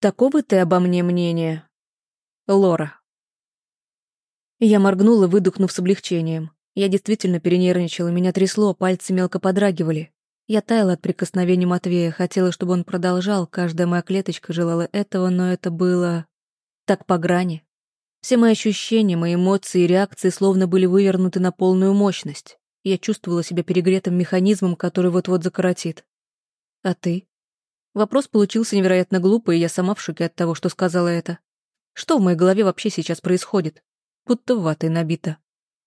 Такого ты обо мне мнения. Лора. Я моргнула, выдохнув с облегчением. Я действительно перенервничала, меня трясло, пальцы мелко подрагивали. Я таяла от прикосновений Матвея, хотела, чтобы он продолжал, каждая моя клеточка желала этого, но это было... так по грани. Все мои ощущения, мои эмоции и реакции словно были вывернуты на полную мощность. Я чувствовала себя перегретым механизмом, который вот-вот закоротит. А ты? Вопрос получился невероятно глупый, и я сама в шоке от того, что сказала это. Что в моей голове вообще сейчас происходит? Будто ватой набито.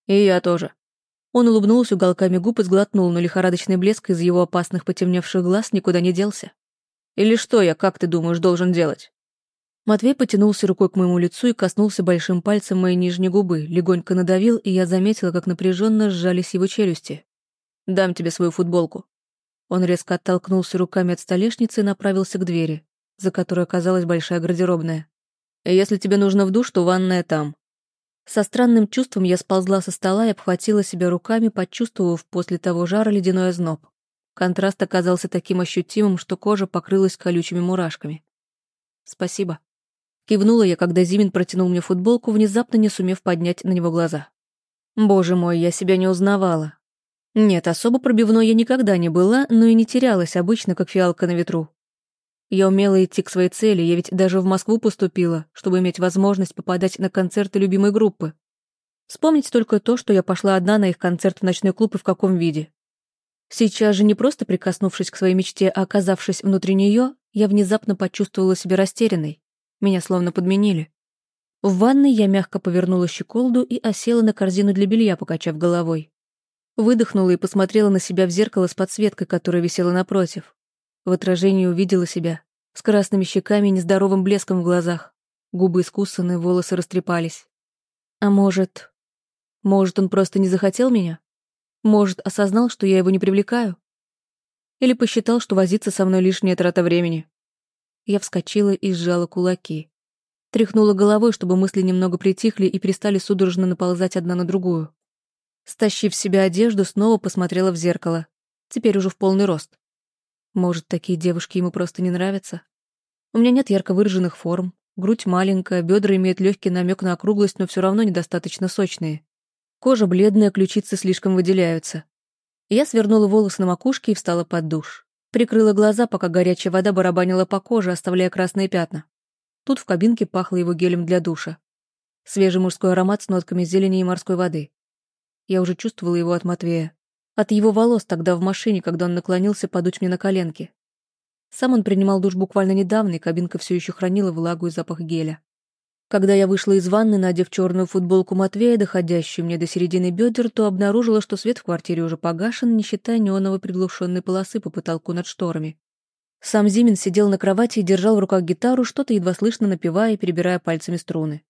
И я тоже. Он улыбнулся уголками губ и сглотнул, но лихорадочный блеск из его опасных потемневших глаз никуда не делся. «Или что я, как ты думаешь, должен делать?» Матвей потянулся рукой к моему лицу и коснулся большим пальцем моей нижней губы, легонько надавил, и я заметила, как напряженно сжались его челюсти. «Дам тебе свою футболку». Он резко оттолкнулся руками от столешницы и направился к двери, за которой оказалась большая гардеробная. «Если тебе нужно в душ, то ванная там. Со странным чувством я сползла со стола и обхватила себя руками, почувствовав после того жара ледяной озноб. Контраст оказался таким ощутимым, что кожа покрылась колючими мурашками. «Спасибо». Кивнула я, когда Зимин протянул мне футболку, внезапно не сумев поднять на него глаза. Боже мой, я себя не узнавала. Нет, особо пробивной я никогда не была, но и не терялась обычно, как фиалка на ветру. Я умела идти к своей цели, я ведь даже в Москву поступила, чтобы иметь возможность попадать на концерты любимой группы. Вспомнить только то, что я пошла одна на их концерт в ночной клуб и в каком виде. Сейчас же не просто прикоснувшись к своей мечте, а оказавшись внутри нее, я внезапно почувствовала себя растерянной. Меня словно подменили. В ванной я мягко повернула щеколду и осела на корзину для белья, покачав головой. Выдохнула и посмотрела на себя в зеркало с подсветкой, которая висела напротив. В отражении увидела себя, с красными щеками и нездоровым блеском в глазах. Губы искусаны, волосы растрепались. А может... Может, он просто не захотел меня? Может, осознал, что я его не привлекаю? Или посчитал, что возиться со мной лишняя трата времени? Я вскочила и сжала кулаки. Тряхнула головой, чтобы мысли немного притихли и перестали судорожно наползать одна на другую. Стащив в себя одежду, снова посмотрела в зеркало. Теперь уже в полный рост. Может, такие девушки ему просто не нравятся? У меня нет ярко выраженных форм, грудь маленькая, бедра имеют легкий намек на округлость, но все равно недостаточно сочные. Кожа бледная, ключицы слишком выделяются. Я свернула волосы на макушке и встала под душ. Прикрыла глаза, пока горячая вода барабанила по коже, оставляя красные пятна. Тут в кабинке пахло его гелем для душа. Свежий мужской аромат с нотками зелени и морской воды. Я уже чувствовала его от Матвея. От его волос тогда в машине, когда он наклонился подуть мне на коленки. Сам он принимал душ буквально недавно, и кабинка все еще хранила влагу и запах геля. Когда я вышла из ванны, надев черную футболку Матвея, доходящую мне до середины бедер, то обнаружила, что свет в квартире уже погашен, не считая неоновой приглушенной полосы по потолку над шторами. Сам Зимин сидел на кровати и держал в руках гитару, что-то едва слышно напевая и перебирая пальцами струны.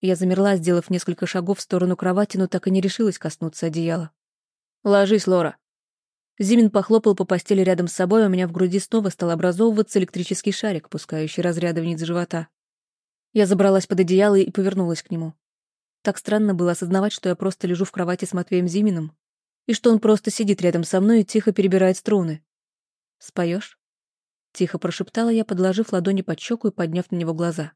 Я замерла, сделав несколько шагов в сторону кровати, но так и не решилась коснуться одеяла. «Ложись, Лора». Зимин похлопал по постели рядом с собой, а у меня в груди снова стал образовываться электрический шарик, пускающий разряды вниз живота. Я забралась под одеяло и повернулась к нему. Так странно было осознавать, что я просто лежу в кровати с Матвеем Зиминым, и что он просто сидит рядом со мной и тихо перебирает струны. «Споешь?» — тихо прошептала я, подложив ладони под щеку и подняв на него глаза.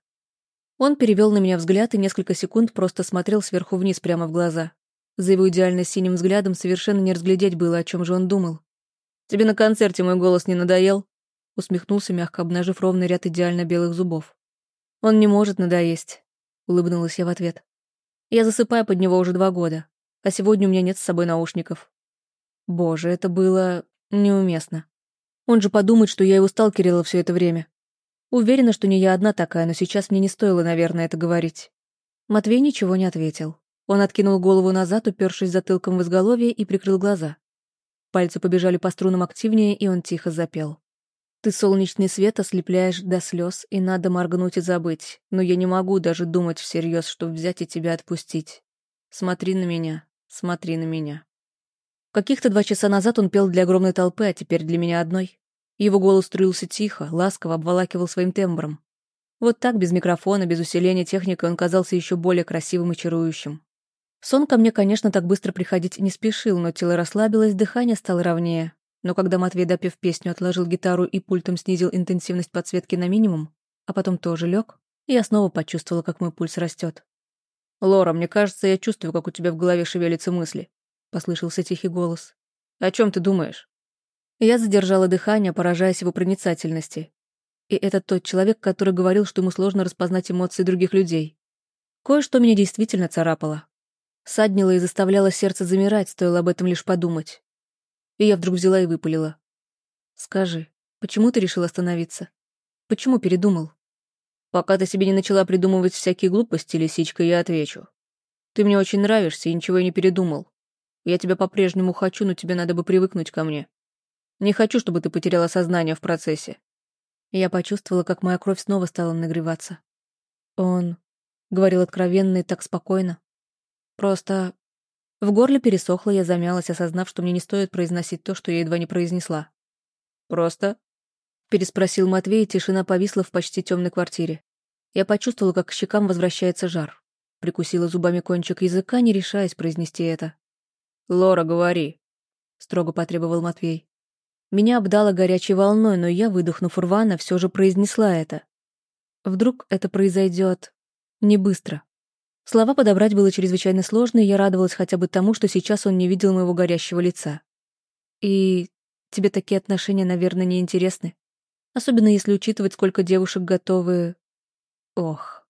Он перевел на меня взгляд и несколько секунд просто смотрел сверху вниз прямо в глаза. За его идеально синим взглядом совершенно не разглядеть было, о чем же он думал. «Тебе на концерте мой голос не надоел?» Усмехнулся, мягко обнажив ровный ряд идеально белых зубов. «Он не может надоесть», — улыбнулась я в ответ. «Я засыпаю под него уже два года, а сегодня у меня нет с собой наушников». Боже, это было неуместно. Он же подумает, что я его сталкерила все это время. Уверена, что не я одна такая, но сейчас мне не стоило, наверное, это говорить. Матвей ничего не ответил. Он откинул голову назад, упершись затылком в изголовье, и прикрыл глаза. Пальцы побежали по струнам активнее, и он тихо запел. «Ты солнечный свет ослепляешь до слез, и надо моргнуть и забыть, но я не могу даже думать всерьез, чтобы взять и тебя отпустить. Смотри на меня, смотри на меня». Каких-то два часа назад он пел для огромной толпы, а теперь для меня одной. Его голос струился тихо, ласково обволакивал своим тембром. Вот так, без микрофона, без усиления техники, он казался еще более красивым и чарующим. Сон ко мне, конечно, так быстро приходить не спешил, но тело расслабилось, дыхание стало ровнее. Но когда Матвей, допев песню, отложил гитару и пультом снизил интенсивность подсветки на минимум, а потом тоже лег, я снова почувствовала, как мой пульс растет. «Лора, мне кажется, я чувствую, как у тебя в голове шевелятся мысли», — послышался тихий голос. «О чем ты думаешь?» Я задержала дыхание, поражаясь его проницательности. И это тот человек, который говорил, что ему сложно распознать эмоции других людей. Кое-что меня действительно царапало. Саднило и заставляло сердце замирать, стоило об этом лишь подумать. И я вдруг взяла и выпалила. «Скажи, почему ты решил остановиться? Почему передумал?» «Пока ты себе не начала придумывать всякие глупости, лисичка, я отвечу. Ты мне очень нравишься, и ничего не передумал. Я тебя по-прежнему хочу, но тебе надо бы привыкнуть ко мне. Не хочу, чтобы ты потеряла сознание в процессе. Я почувствовала, как моя кровь снова стала нагреваться. Он говорил откровенно и так спокойно. Просто в горле пересохло, я замялась, осознав, что мне не стоит произносить то, что я едва не произнесла. «Просто?» — переспросил Матвей, и тишина повисла в почти темной квартире. Я почувствовала, как к щекам возвращается жар. Прикусила зубами кончик языка, не решаясь произнести это. «Лора, говори», — строго потребовал Матвей. Меня обдало горячей волной, но я, выдохнув рвано, все же произнесла это. Вдруг это произойдет не быстро. Слова подобрать было чрезвычайно сложно, и я радовалась хотя бы тому, что сейчас он не видел моего горящего лица. И тебе такие отношения, наверное, не интересны. Особенно если учитывать, сколько девушек готовы... Ох.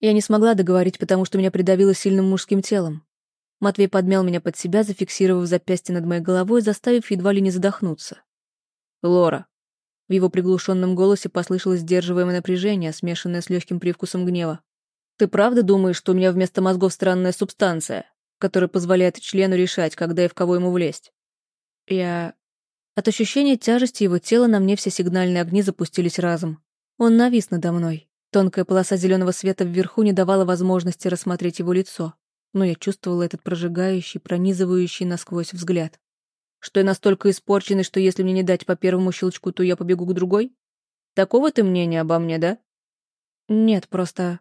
Я не смогла договорить, потому что меня придавило сильным мужским телом. Матвей подмял меня под себя, зафиксировав запястье над моей головой, заставив едва ли не задохнуться. «Лора». В его приглушенном голосе послышалось сдерживаемое напряжение, смешанное с легким привкусом гнева. «Ты правда думаешь, что у меня вместо мозгов странная субстанция, которая позволяет члену решать, когда и в кого ему влезть?» Я... От ощущения тяжести его тела на мне все сигнальные огни запустились разом. Он навис надо мной. Тонкая полоса зеленого света вверху не давала возможности рассмотреть его лицо но я чувствовала этот прожигающий, пронизывающий насквозь взгляд. Что я настолько испорченный, что если мне не дать по первому щелчку, то я побегу к другой? Такого ты мнения обо мне, да? Нет, просто...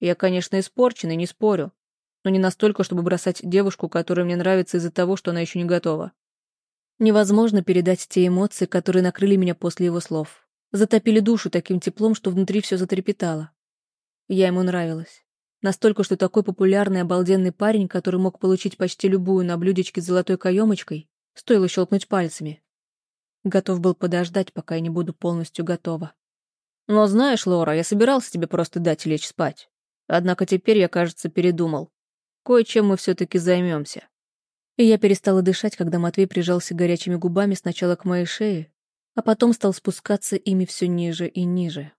Я, конечно, испорченный, не спорю. Но не настолько, чтобы бросать девушку, которая мне нравится из-за того, что она еще не готова. Невозможно передать те эмоции, которые накрыли меня после его слов. Затопили душу таким теплом, что внутри все затрепетало. Я ему нравилась. Настолько, что такой популярный обалденный парень, который мог получить почти любую на блюдечке с золотой каемочкой, стоило щелкнуть пальцами. Готов был подождать, пока я не буду полностью готова. Но знаешь, Лора, я собирался тебе просто дать лечь спать. Однако теперь я, кажется, передумал. Кое-чем мы все-таки займемся. И я перестала дышать, когда Матвей прижался горячими губами сначала к моей шее, а потом стал спускаться ими все ниже и ниже.